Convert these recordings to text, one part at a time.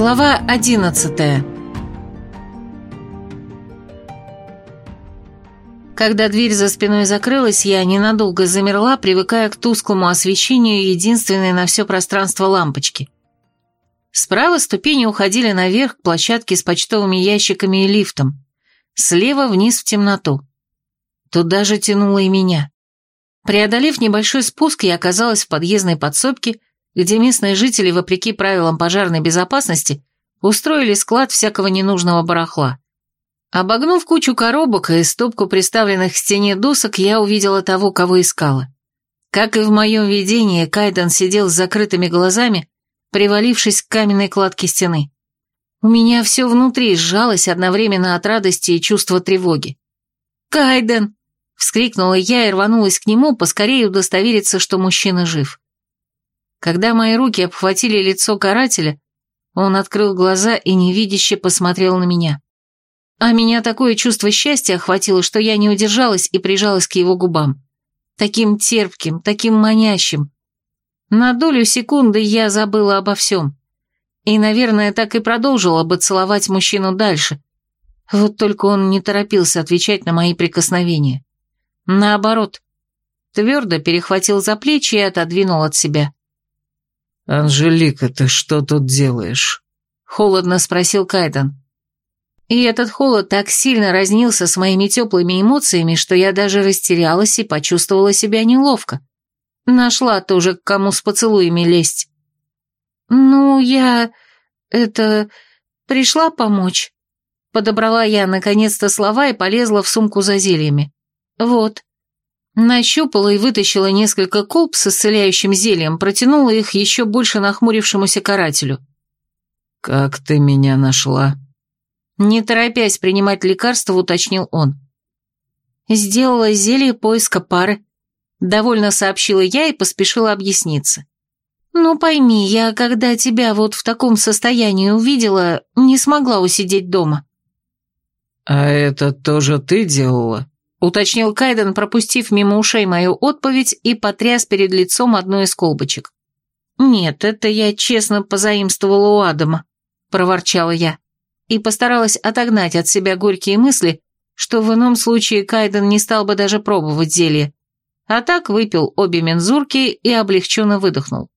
Глава одиннадцатая Когда дверь за спиной закрылась, я ненадолго замерла, привыкая к тусклому освещению единственной на все пространство лампочки. Справа ступени уходили наверх к площадке с почтовыми ящиками и лифтом, слева вниз в темноту. Туда же тянуло и меня. Преодолев небольшой спуск, я оказалась в подъездной подсобке, где местные жители, вопреки правилам пожарной безопасности, устроили склад всякого ненужного барахла. Обогнув кучу коробок и стопку приставленных к стене досок, я увидела того, кого искала. Как и в моем видении, Кайден сидел с закрытыми глазами, привалившись к каменной кладке стены. У меня все внутри сжалось одновременно от радости и чувства тревоги. «Кайден!» — вскрикнула я и рванулась к нему, поскорее удостовериться, что мужчина жив. Когда мои руки обхватили лицо карателя, он открыл глаза и невидяще посмотрел на меня. А меня такое чувство счастья охватило, что я не удержалась и прижалась к его губам. Таким терпким, таким манящим. На долю секунды я забыла обо всем. И, наверное, так и продолжила бы целовать мужчину дальше. Вот только он не торопился отвечать на мои прикосновения. Наоборот, твердо перехватил за плечи и отодвинул от себя. «Анжелика, ты что тут делаешь?» — холодно спросил Кайден. И этот холод так сильно разнился с моими теплыми эмоциями, что я даже растерялась и почувствовала себя неловко. Нашла тоже, к кому с поцелуями лезть. «Ну, я... это... пришла помочь». Подобрала я наконец-то слова и полезла в сумку за зельями. «Вот». Нащупала и вытащила несколько колб с исцеляющим зельем, протянула их еще больше нахмурившемуся карателю. «Как ты меня нашла?» Не торопясь принимать лекарство, уточнил он. «Сделала зелье поиска пары», — довольно сообщила я и поспешила объясниться. «Ну пойми, я, когда тебя вот в таком состоянии увидела, не смогла усидеть дома». «А это тоже ты делала?» Уточнил Кайден, пропустив мимо ушей мою отповедь и потряс перед лицом одной из колбочек. «Нет, это я честно позаимствовала у Адама», — проворчала я, и постаралась отогнать от себя горькие мысли, что в ином случае Кайден не стал бы даже пробовать зелье, а так выпил обе мензурки и облегченно выдохнул.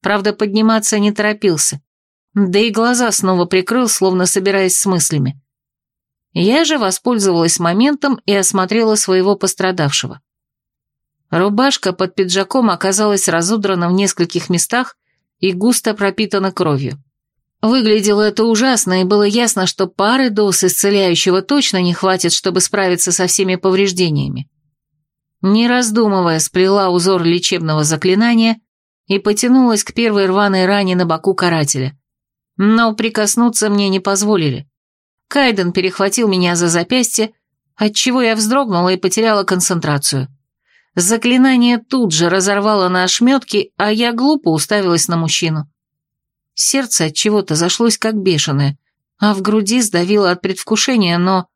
Правда, подниматься не торопился, да и глаза снова прикрыл, словно собираясь с мыслями. Я же воспользовалась моментом и осмотрела своего пострадавшего. Рубашка под пиджаком оказалась разудрана в нескольких местах и густо пропитана кровью. Выглядело это ужасно, и было ясно, что пары доз исцеляющего точно не хватит, чтобы справиться со всеми повреждениями. Не раздумывая, сплела узор лечебного заклинания и потянулась к первой рваной ране на боку карателя. Но прикоснуться мне не позволили. Кайден перехватил меня за запястье, отчего я вздрогнула и потеряла концентрацию. Заклинание тут же разорвало на ошметки, а я глупо уставилась на мужчину. Сердце от чего-то зашлось как бешеное, а в груди сдавило от предвкушения, но...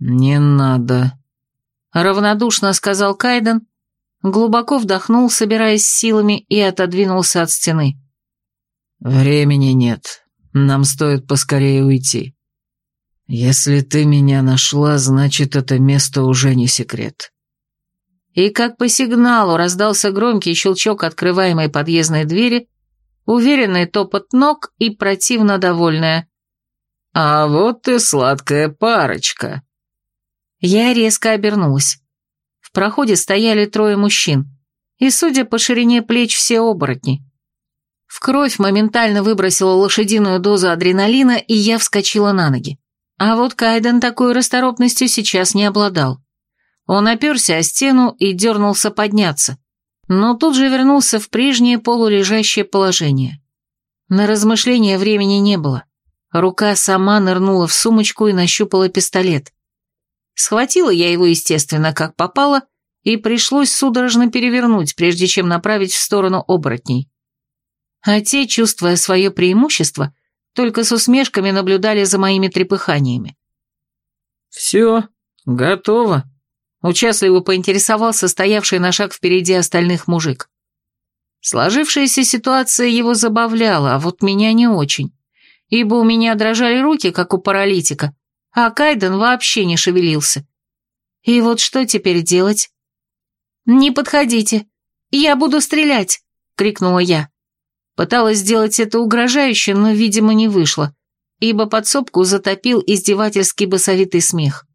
«Не надо», — равнодушно сказал Кайден, глубоко вдохнул, собираясь силами, и отодвинулся от стены. «Времени нет. Нам стоит поскорее уйти». «Если ты меня нашла, значит, это место уже не секрет». И как по сигналу раздался громкий щелчок открываемой подъездной двери, уверенный топот ног и противно довольная. «А вот и сладкая парочка». Я резко обернулась. В проходе стояли трое мужчин, и, судя по ширине плеч, все оборотни. В кровь моментально выбросила лошадиную дозу адреналина, и я вскочила на ноги. А вот Кайден такой расторопностью сейчас не обладал. Он оперся о стену и дернулся подняться, но тут же вернулся в прежнее полулежащее положение. На размышления времени не было. Рука сама нырнула в сумочку и нащупала пистолет. Схватила я его, естественно, как попало, и пришлось судорожно перевернуть, прежде чем направить в сторону оборотней. А те, чувствуя свое преимущество, только с усмешками наблюдали за моими трепыханиями. «Все, готово», — участливо поинтересовался стоявший на шаг впереди остальных мужик. Сложившаяся ситуация его забавляла, а вот меня не очень. ибо у меня дрожали руки, как у паралитика, а Кайден вообще не шевелился. И вот что теперь делать? «Не подходите, я буду стрелять!» — крикнула я. Пыталась сделать это угрожающе, но, видимо, не вышло, ибо подсобку затопил издевательский басовитый смех.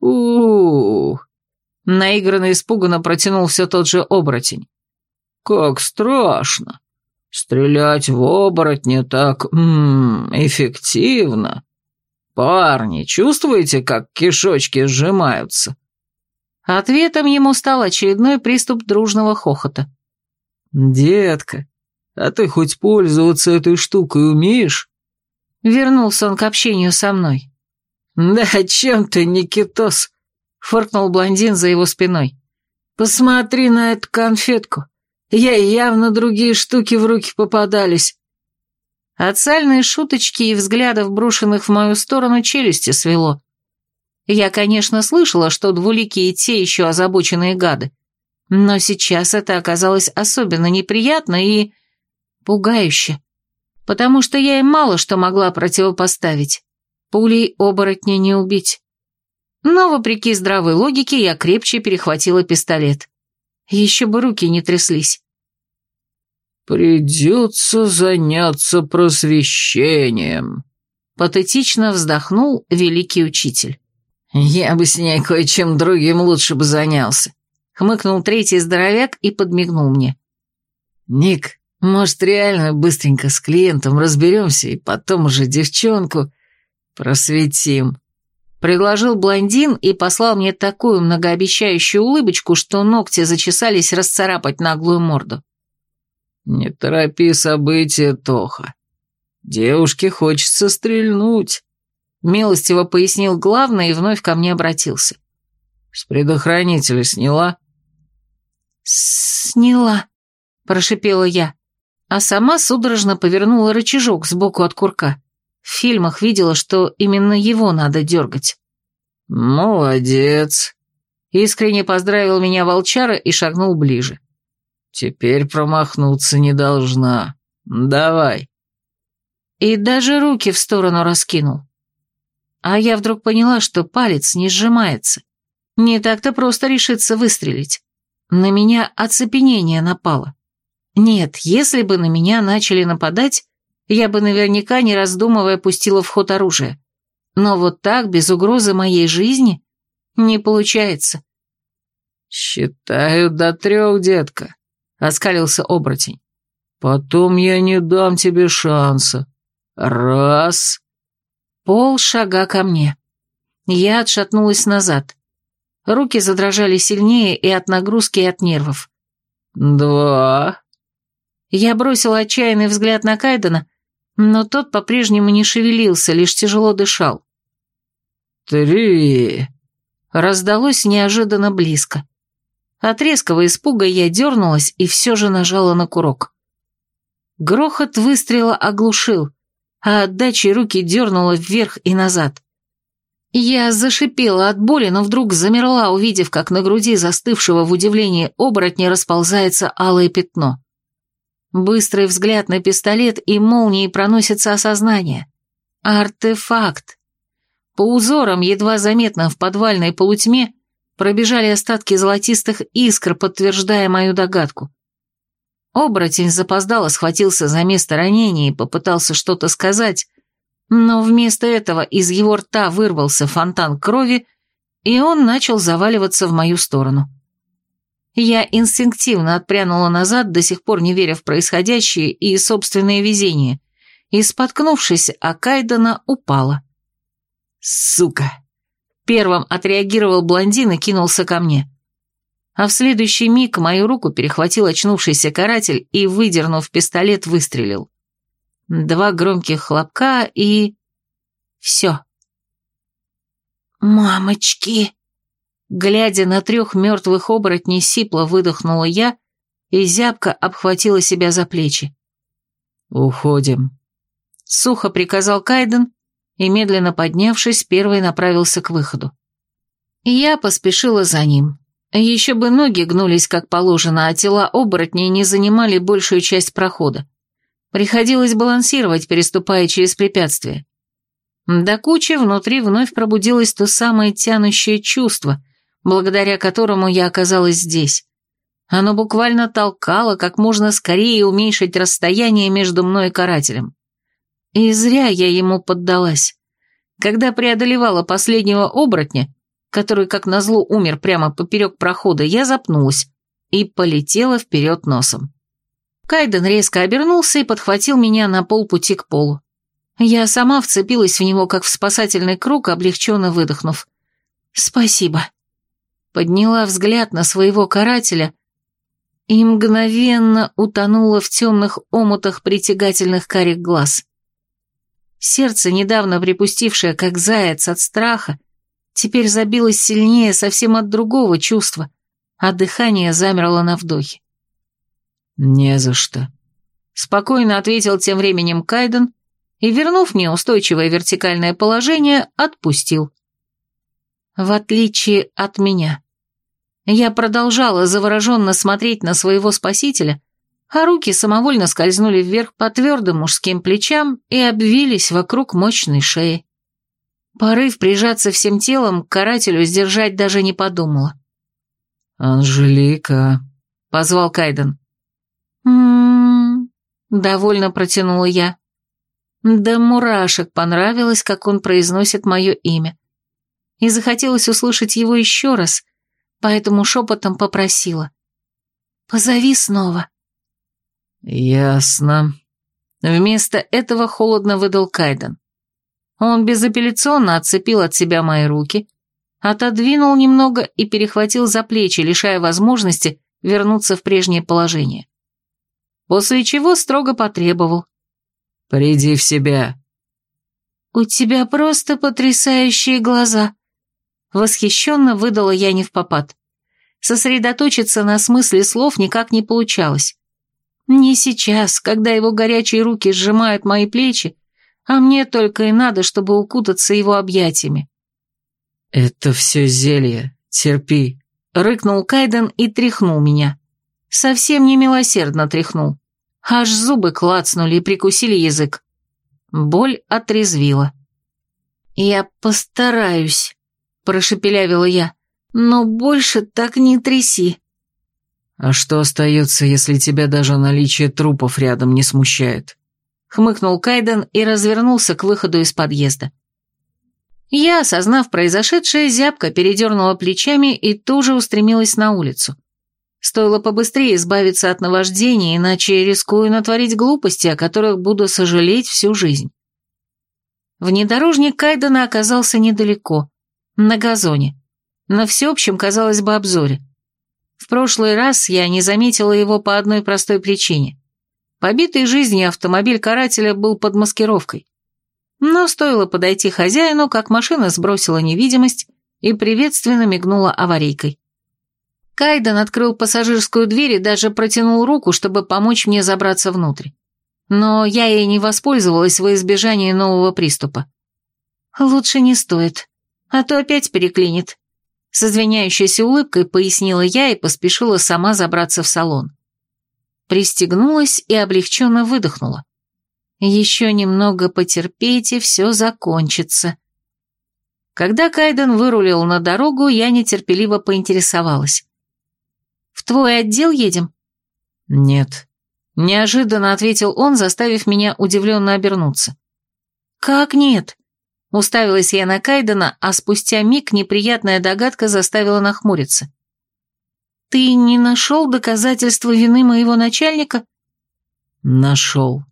у у, Наигранно испуганно протянул все тот же оборотень. «Как страшно! Стрелять в оборотня так... М -м, эффективно! Парни, чувствуете, как кишочки сжимаются?» Ответом ему стал очередной приступ дружного хохота. «Детка, а ты хоть пользоваться этой штукой умеешь?» Вернулся он к общению со мной. «Да чем ты, Никитос?» — фыркнул блондин за его спиной. «Посмотри на эту конфетку. Ей явно другие штуки в руки попадались». От сальной шуточки и взглядов, брошенных в мою сторону, челюсти свело. Я, конечно, слышала, что двуликие те еще озабоченные гады, но сейчас это оказалось особенно неприятно и пугающе, потому что я им мало что могла противопоставить. Пулей оборотня не убить. Но, вопреки здравой логике, я крепче перехватила пистолет. Еще бы руки не тряслись. «Придется заняться просвещением», — патетично вздохнул великий учитель. «Я бы с ней кое-чем другим лучше бы занялся», — хмыкнул третий здоровяк и подмигнул мне. «Ник, может, реально быстренько с клиентом разберемся и потом уже девчонку просветим», — предложил блондин и послал мне такую многообещающую улыбочку, что ногти зачесались расцарапать наглую морду. «Не торопи события, Тоха. Девушке хочется стрельнуть». Милостиво пояснил главный и вновь ко мне обратился. «С предохранителя сняла?» «Сняла», — прошипела я, а сама судорожно повернула рычажок сбоку от курка. В фильмах видела, что именно его надо дергать. «Молодец», — искренне поздравил меня волчара и шагнул ближе. «Теперь промахнуться не должна. Давай». И даже руки в сторону раскинул. А я вдруг поняла, что палец не сжимается. Не так-то просто решиться выстрелить. На меня оцепенение напало. Нет, если бы на меня начали нападать, я бы наверняка, не раздумывая, пустила в ход оружие. Но вот так, без угрозы моей жизни, не получается. «Считаю до трех, детка», — оскалился оборотень. «Потом я не дам тебе шанса. Раз...» Пол шага ко мне. Я отшатнулась назад. Руки задрожали сильнее и от нагрузки, и от нервов. «Два...» Я бросила отчаянный взгляд на Кайдена, но тот по-прежнему не шевелился, лишь тяжело дышал. «Три...» Раздалось неожиданно близко. От резкого испуга я дернулась и все же нажала на курок. Грохот выстрела оглушил, а отдачи руки дернула вверх и назад. Я зашипела от боли, но вдруг замерла, увидев, как на груди застывшего в удивлении оборотня расползается алое пятно. Быстрый взгляд на пистолет и молнией проносится осознание. Артефакт. По узорам, едва заметно в подвальной полутьме, пробежали остатки золотистых искр, подтверждая мою догадку. Оборотень запоздало схватился за место ранения и попытался что-то сказать, но вместо этого из его рта вырвался фонтан крови, и он начал заваливаться в мою сторону. Я инстинктивно отпрянула назад, до сих пор не веря в происходящее и собственное везение, и, споткнувшись о Кайдена, упала. «Сука!» Первым отреагировал блондин и кинулся ко мне а в следующий миг мою руку перехватил очнувшийся каратель и, выдернув пистолет, выстрелил. Два громких хлопка и... все. «Мамочки!» Глядя на трех мертвых оборотней, сипло выдохнула я и зябко обхватила себя за плечи. «Уходим», — сухо приказал Кайден и, медленно поднявшись, первый направился к выходу. Я поспешила за ним. Еще бы ноги гнулись как положено, а тела оборотней не занимали большую часть прохода. Приходилось балансировать, переступая через препятствия. До кучи внутри вновь пробудилось то самое тянущее чувство, благодаря которому я оказалась здесь. Оно буквально толкало, как можно скорее уменьшить расстояние между мной и карателем. И зря я ему поддалась. Когда преодолевала последнего оборотня, который, как назло, умер прямо поперек прохода, я запнулась и полетела вперед носом. Кайден резко обернулся и подхватил меня на полпути к полу. Я сама вцепилась в него, как в спасательный круг, облегченно выдохнув. «Спасибо». Подняла взгляд на своего карателя и мгновенно утонула в темных омутах притягательных карих глаз. Сердце, недавно припустившее, как заяц от страха, теперь забилось сильнее совсем от другого чувства, а дыхание замерло на вдохе. «Не за что», — спокойно ответил тем временем Кайден и, вернув мне устойчивое вертикальное положение, отпустил. В отличие от меня. Я продолжала завороженно смотреть на своего спасителя, а руки самовольно скользнули вверх по твердым мужским плечам и обвились вокруг мощной шеи. Порыв прижаться всем телом к карателю сдержать даже не подумала. «Анжелика», — позвал Кайден. «М-м-м», довольно протянула я. Да мурашек понравилось, как он произносит мое имя. И захотелось услышать его еще раз, поэтому шепотом попросила. «Позови снова». «Ясно». Вместо этого холодно выдал Кайден. Он безапелляционно отцепил от себя мои руки, отодвинул немного и перехватил за плечи, лишая возможности вернуться в прежнее положение. После чего строго потребовал. «Приди в себя». «У тебя просто потрясающие глаза», — восхищенно выдала я не в попад. Сосредоточиться на смысле слов никак не получалось. Не сейчас, когда его горячие руки сжимают мои плечи, а мне только и надо, чтобы укутаться его объятиями. «Это все зелье, терпи», — рыкнул Кайден и тряхнул меня. Совсем немилосердно тряхнул. Аж зубы клацнули и прикусили язык. Боль отрезвила. «Я постараюсь», — прошепелявила я, — «но больше так не тряси». «А что остается, если тебя даже наличие трупов рядом не смущает?» Хмыкнул Кайден и развернулся к выходу из подъезда. Я, осознав произошедшее, зябко передернула плечами и тоже устремилась на улицу. Стоило побыстрее избавиться от наваждения, иначе рискую натворить глупости, о которых буду сожалеть всю жизнь. Внедорожник Кайдена оказался недалеко, на газоне, на всеобщем, казалось бы, обзоре. В прошлый раз я не заметила его по одной простой причине. Побитый жизнью автомобиль карателя был под маскировкой. Но стоило подойти хозяину, как машина сбросила невидимость и приветственно мигнула аварийкой. Кайден открыл пассажирскую дверь и даже протянул руку, чтобы помочь мне забраться внутрь. Но я ей не воспользовалась во избежание нового приступа. «Лучше не стоит, а то опять переклинит», — с извиняющейся улыбкой пояснила я и поспешила сама забраться в салон. Пристегнулась и облегченно выдохнула. Еще немного потерпеть, и все закончится. Когда Кайден вырулил на дорогу, я нетерпеливо поинтересовалась. В твой отдел едем?» «Нет», — неожиданно ответил он, заставив меня удивленно обернуться. «Как нет?» Уставилась я на Кайдена, а спустя миг неприятная догадка заставила нахмуриться. «Ты не нашел доказательства вины моего начальника?» «Нашел.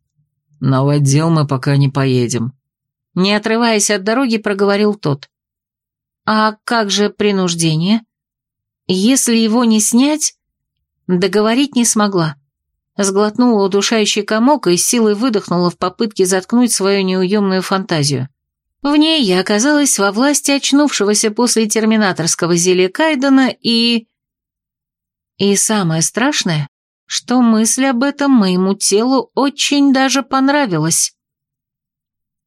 Но в отдел мы пока не поедем». Не отрываясь от дороги, проговорил тот. «А как же принуждение? Если его не снять, Договорить не смогла. Сглотнула удушающий комок и силой выдохнула в попытке заткнуть свою неуемную фантазию. В ней я оказалась во власти очнувшегося после терминаторского зелья Кайдена и... И самое страшное, что мысль об этом моему телу очень даже понравилась.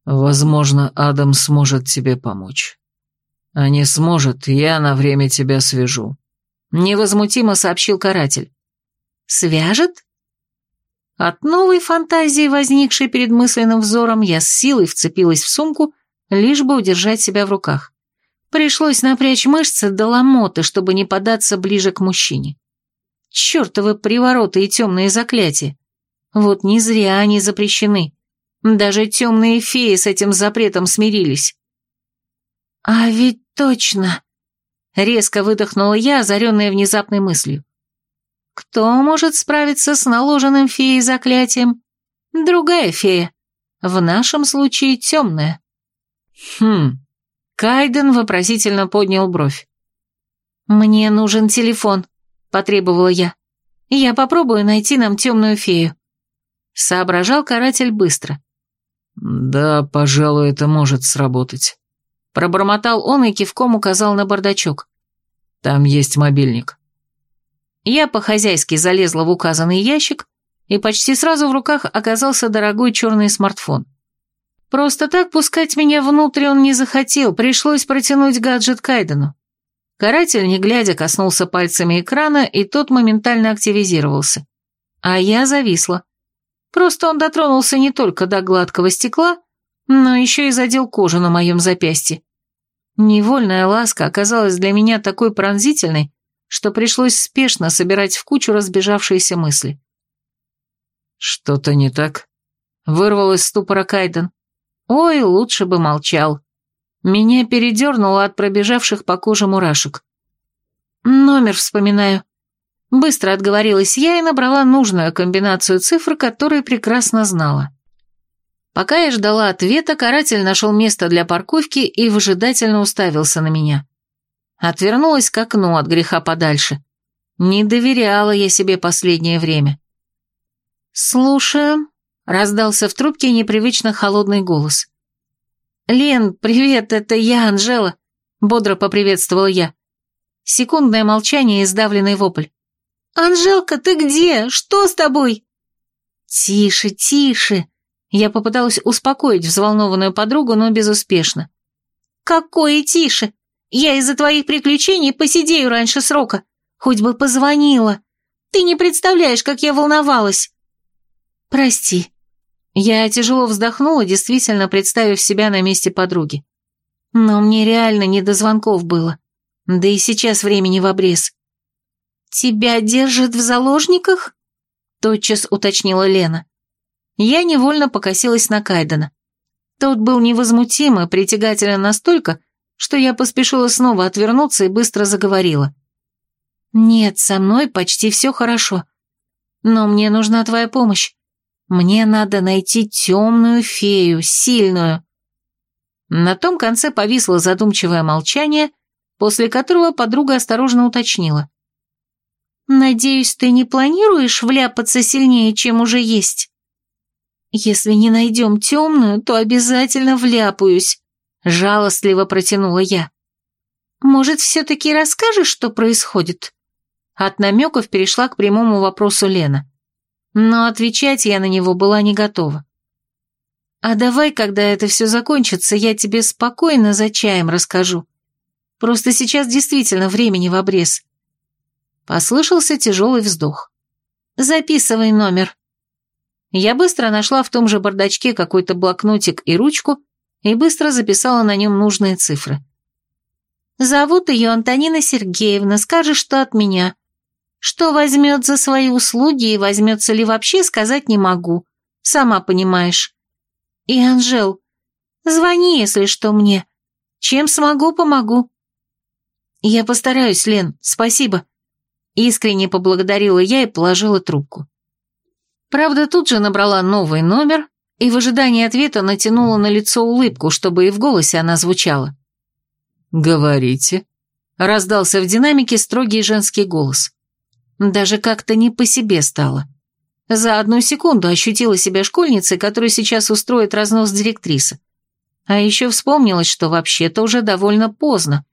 «Возможно, Адам сможет тебе помочь. А не сможет, я на время тебя свяжу», — невозмутимо сообщил каратель. «Свяжет?» От новой фантазии, возникшей перед мысленным взором, я с силой вцепилась в сумку, лишь бы удержать себя в руках. Пришлось напрячь мышцы до ломоты, чтобы не податься ближе к мужчине. Чертовы привороты и темные заклятия. Вот не зря они запрещены. Даже темные феи с этим запретом смирились. «А ведь точно!» — резко выдохнула я, озаренная внезапной мыслью. «Кто может справиться с наложенным феей заклятием? Другая фея. В нашем случае темная». «Хм...» — Кайден вопросительно поднял бровь. «Мне нужен телефон», — потребовала я. «Я попробую найти нам темную фею». Соображал каратель быстро. «Да, пожалуй, это может сработать». Пробормотал он и кивком указал на бардачок. «Там есть мобильник». Я по-хозяйски залезла в указанный ящик, и почти сразу в руках оказался дорогой черный смартфон. Просто так пускать меня внутрь он не захотел, пришлось протянуть гаджет Кайдену. Каратель, не глядя, коснулся пальцами экрана, и тот моментально активизировался. А я зависла. Просто он дотронулся не только до гладкого стекла, но еще и задел кожу на моем запястье. Невольная ласка оказалась для меня такой пронзительной, что пришлось спешно собирать в кучу разбежавшиеся мысли. «Что-то не так?» — вырвал из ступора Кайден. «Ой, лучше бы молчал». Меня передернуло от пробежавших по коже мурашек. «Номер вспоминаю», Быстро отговорилась я и набрала нужную комбинацию цифр, которые прекрасно знала. Пока я ждала ответа, каратель нашел место для парковки и выжидательно уставился на меня. Отвернулась к окну от греха подальше. Не доверяла я себе последнее время. «Слушаю», — раздался в трубке непривычно холодный голос. «Лен, привет, это я, Анжела», — бодро поприветствовала я. Секундное молчание и сдавленный вопль. «Анжелка, ты где? Что с тобой?» «Тише, тише!» Я попыталась успокоить взволнованную подругу, но безуспешно. «Какое тише? Я из-за твоих приключений посидею раньше срока. Хоть бы позвонила. Ты не представляешь, как я волновалась». «Прости». Я тяжело вздохнула, действительно представив себя на месте подруги. Но мне реально не до звонков было. Да и сейчас времени в обрез. «Тебя держат в заложниках?» Тотчас уточнила Лена. Я невольно покосилась на Кайдена. Тот был невозмутим и притягателен настолько, что я поспешила снова отвернуться и быстро заговорила. «Нет, со мной почти все хорошо. Но мне нужна твоя помощь. Мне надо найти темную фею, сильную». На том конце повисло задумчивое молчание, после которого подруга осторожно уточнила. Надеюсь, ты не планируешь вляпаться сильнее, чем уже есть? Если не найдем темную, то обязательно вляпаюсь, жалостливо протянула я. Может, все-таки расскажешь, что происходит? От намеков перешла к прямому вопросу Лена. Но отвечать я на него была не готова. А давай, когда это все закончится, я тебе спокойно за чаем расскажу. Просто сейчас действительно времени в обрез. Послышался тяжелый вздох. «Записывай номер». Я быстро нашла в том же бардачке какой-то блокнотик и ручку и быстро записала на нем нужные цифры. «Зовут ее Антонина Сергеевна, скажешь, что от меня. Что возьмет за свои услуги и возьмется ли вообще, сказать не могу. Сама понимаешь. И, Анжел, звони, если что, мне. Чем смогу, помогу». «Я постараюсь, Лен, спасибо», Искренне поблагодарила я и положила трубку. Правда, тут же набрала новый номер и в ожидании ответа натянула на лицо улыбку, чтобы и в голосе она звучала. «Говорите», — раздался в динамике строгий женский голос. Даже как-то не по себе стало. За одну секунду ощутила себя школьницей, которую сейчас устроит разнос директриса. А еще вспомнилось, что вообще-то уже довольно поздно,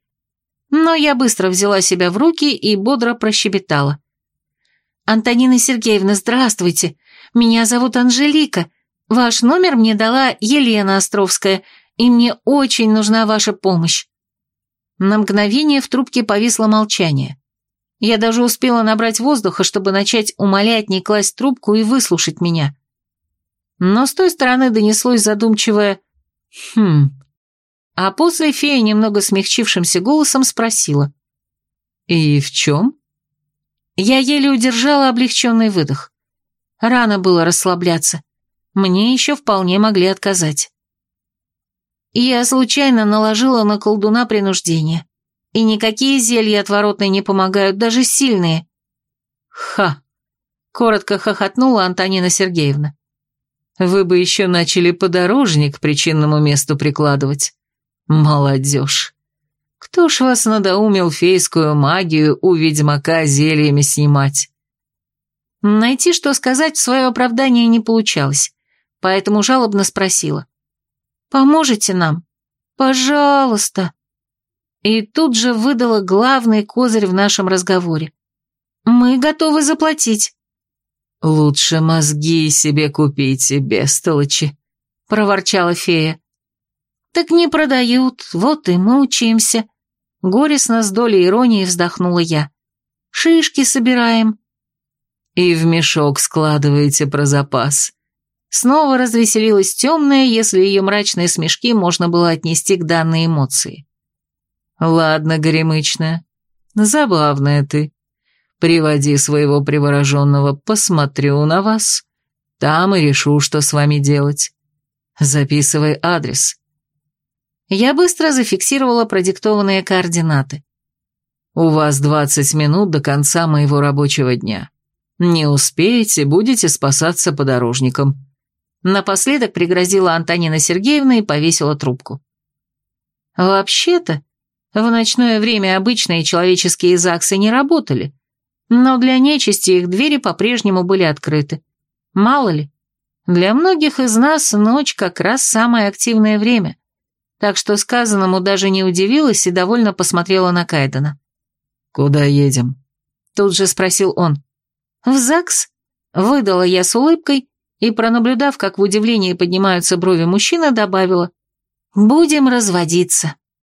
но я быстро взяла себя в руки и бодро прощебетала. «Антонина Сергеевна, здравствуйте. Меня зовут Анжелика. Ваш номер мне дала Елена Островская, и мне очень нужна ваша помощь». На мгновение в трубке повисло молчание. Я даже успела набрать воздуха, чтобы начать умолять не класть трубку и выслушать меня. Но с той стороны донеслось задумчивое «Хм». А после фея немного смягчившимся голосом спросила. «И в чем?» Я еле удержала облегченный выдох. Рано было расслабляться. Мне еще вполне могли отказать. Я случайно наложила на колдуна принуждение. И никакие зелья отворотные не помогают, даже сильные. Ха! Коротко хохотнула Антонина Сергеевна. Вы бы еще начали подорожник причинному месту прикладывать. Молодежь. Кто ж вас надоумил фейскую магию у ведьмака зельями снимать? Найти, что сказать, в свое оправдание не получалось, поэтому жалобно спросила. «Поможете нам? Пожалуйста!» И тут же выдала главный козырь в нашем разговоре. «Мы готовы заплатить». «Лучше мозги себе купите, бестолочи», — проворчала фея. «Так не продают, вот и мучаемся», — горестно с долей иронии вздохнула я. «Шишки собираем». «И в мешок складываете про запас». Снова развеселилась темная, если ее мрачные смешки можно было отнести к данной эмоции. «Ладно, горемычная, забавная ты. Приводи своего привороженного, посмотрю на вас. Там и решу, что с вами делать. Записывай адрес». Я быстро зафиксировала продиктованные координаты. «У вас 20 минут до конца моего рабочего дня. Не успеете, будете спасаться подорожником». Напоследок пригрозила Антонина Сергеевна и повесила трубку. «Вообще-то, в ночное время обычные человеческие ЗАГСы не работали, но для нечисти их двери по-прежнему были открыты. Мало ли, для многих из нас ночь как раз самое активное время, так что сказанному даже не удивилась и довольно посмотрела на Кайдена. «Куда едем?» Тут же спросил он. «В ЗАГС?» Выдала я с улыбкой и, пронаблюдав, как в удивлении поднимаются брови мужчины, добавила. «Будем разводиться».